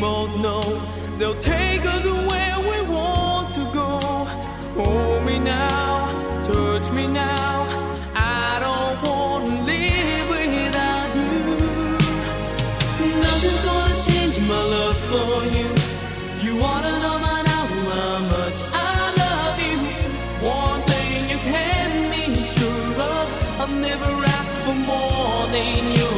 both know they'll take us where we want to go. Hold me now, touch me now. I don't want to live without you. Nothing's gonna change my love for you. You wanna know by now how much I love you. One thing you can be sure of, I'll never ask for more than your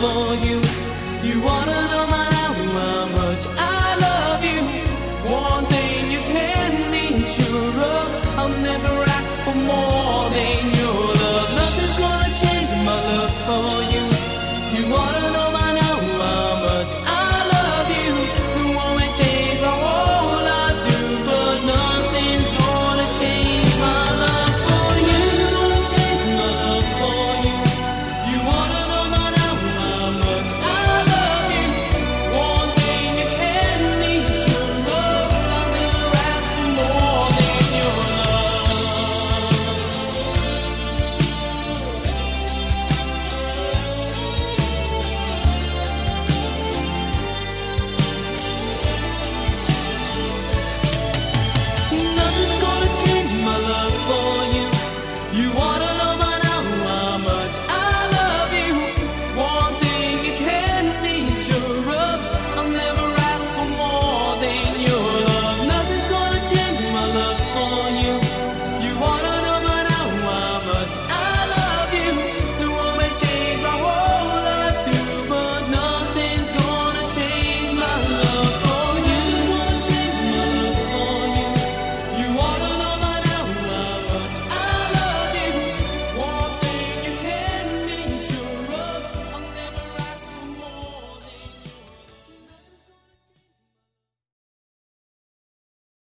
for you. You wanna know my life?